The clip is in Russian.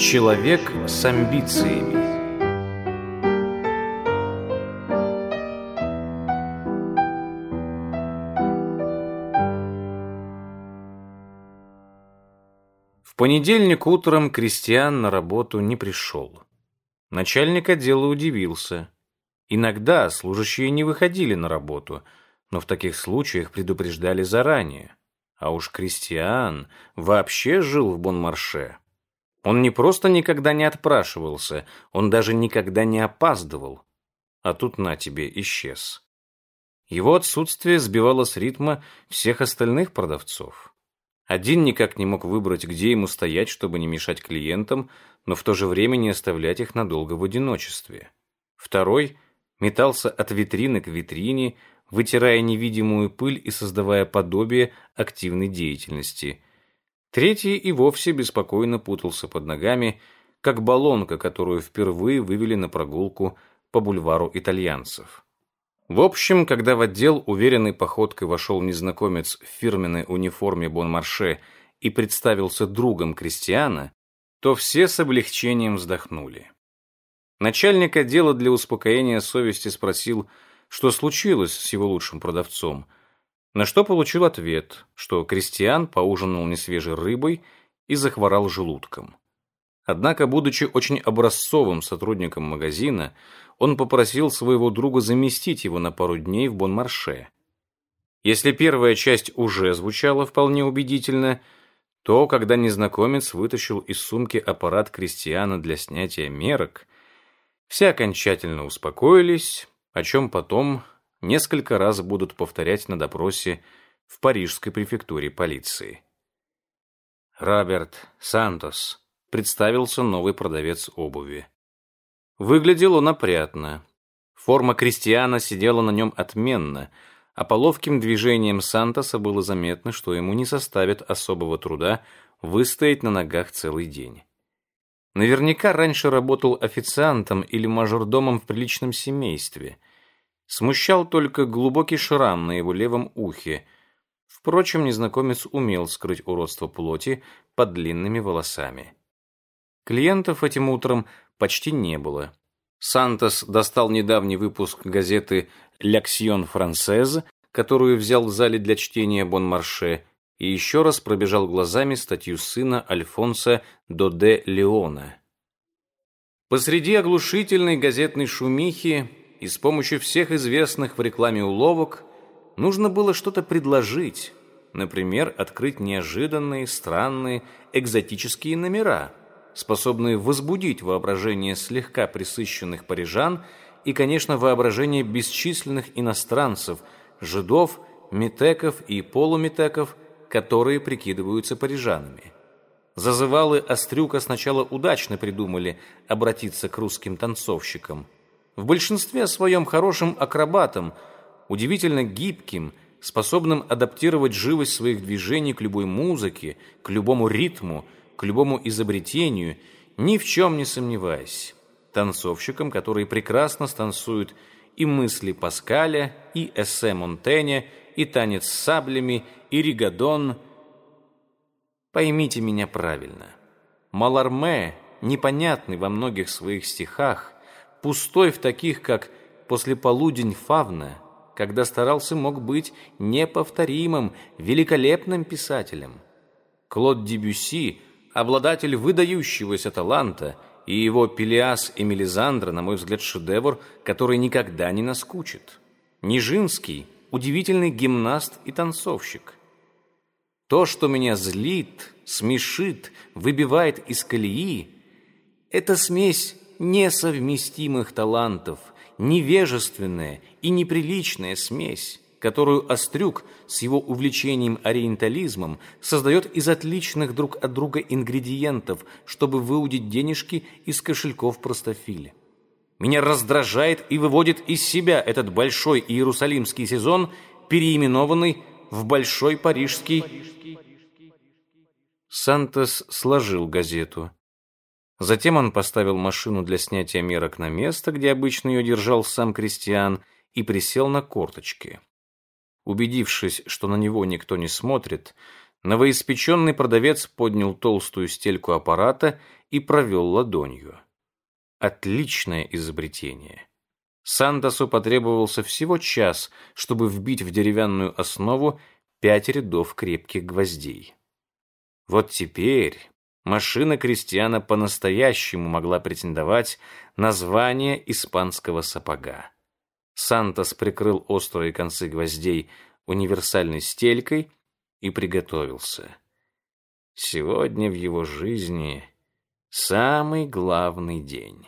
Человек с амбициями В понедельник утром Кристиан на работу не пришел. Начальник отдела удивился. Иногда служащие не выходили на работу, но в таких случаях предупреждали заранее. А уж Кристиан вообще жил в Бонмарше. Он не просто никогда не отпрашивался, он даже никогда не опаздывал. А тут на тебе исчез. Его отсутствие сбивало с ритма всех остальных продавцов. Один никак не мог выбрать, где ему стоять, чтобы не мешать клиентам, но в то же время не оставлять их надолго в одиночестве. Второй метался от витрины к витрине, вытирая невидимую пыль и создавая подобие активной деятельности. Третий и вовсе беспокойно путался под ногами, как баллонка, которую впервые вывели на прогулку по бульвару итальянцев. В общем, когда в отдел уверенной походкой вошел незнакомец в фирменной униформе Бонмарше и представился другом Кристиана, то все с облегчением вздохнули. Начальник отдела для успокоения совести спросил, что случилось с его лучшим продавцом, на что получил ответ, что Кристиан поужинал несвежей рыбой и захворал желудком. Однако, будучи очень образцовым сотрудником магазина, он попросил своего друга заместить его на пару дней в Бонмарше. Если первая часть уже звучала вполне убедительно – то, когда незнакомец вытащил из сумки аппарат Кристиана для снятия мерок, все окончательно успокоились, о чем потом несколько раз будут повторять на допросе в парижской префектуре полиции. Роберт Сантос представился новый продавец обуви. Выглядел он опрятно. Форма Кристиана сидела на нем отменно – а по ловким движениям Сантоса было заметно, что ему не составит особого труда выстоять на ногах целый день. Наверняка раньше работал официантом или мажордомом в приличном семействе. Смущал только глубокий шрам на его левом ухе. Впрочем, незнакомец умел скрыть уродство плоти под длинными волосами. Клиентов этим утром почти не было. Сантос достал недавний выпуск газеты «Ляксьон франсез», которую взял в зале для чтения Бонмарше, и еще раз пробежал глазами статью сына Альфонса Доде Леона. Посреди оглушительной газетной шумихи и с помощью всех известных в рекламе уловок нужно было что-то предложить, например, открыть неожиданные, странные, экзотические номера – способные возбудить воображение слегка присыщенных парижан и, конечно, воображение бесчисленных иностранцев, жидов, метеков и полуметеков, которые прикидываются парижанами. Зазывалы Острюка сначала удачно придумали обратиться к русским танцовщикам. В большинстве своем хорошим акробатам, удивительно гибким, способным адаптировать живость своих движений к любой музыке, к любому ритму – к любому изобретению, ни в чем не сомневаясь. Танцовщикам, которые прекрасно станцуют и мысли Паскаля, и эссе Монтэня, и танец с саблями, и ригадон. Поймите меня правильно. Маларме, непонятный во многих своих стихах, пустой в таких, как «Послеполудень Фавна», когда старался мог быть неповторимым, великолепным писателем. Клод Дебюсси обладатель выдающегося таланта, и его Пелиас и Мелизандра, на мой взгляд, шедевр, который никогда не наскучит. Нижинский – удивительный гимнаст и танцовщик. То, что меня злит, смешит, выбивает из колеи – это смесь несовместимых талантов, невежественная и неприличная смесь которую Острюк с его увлечением ориентализмом создает из отличных друг от друга ингредиентов, чтобы выудить денежки из кошельков простофиля. Меня раздражает и выводит из себя этот большой иерусалимский сезон, переименованный в Большой Парижский. Сантос сложил газету. Затем он поставил машину для снятия мерок на место, где обычно ее держал сам Кристиан, и присел на корточки. Убедившись, что на него никто не смотрит, Новоиспеченный продавец поднял толстую стельку аппарата и провел ладонью. Отличное изобретение. Сантосу потребовался всего час, чтобы вбить в деревянную основу пять рядов крепких гвоздей. Вот теперь машина крестьяна по-настоящему могла претендовать на звание испанского сапога. Сантос прикрыл острые концы гвоздей универсальной стелькой и приготовился. Сегодня в его жизни самый главный день.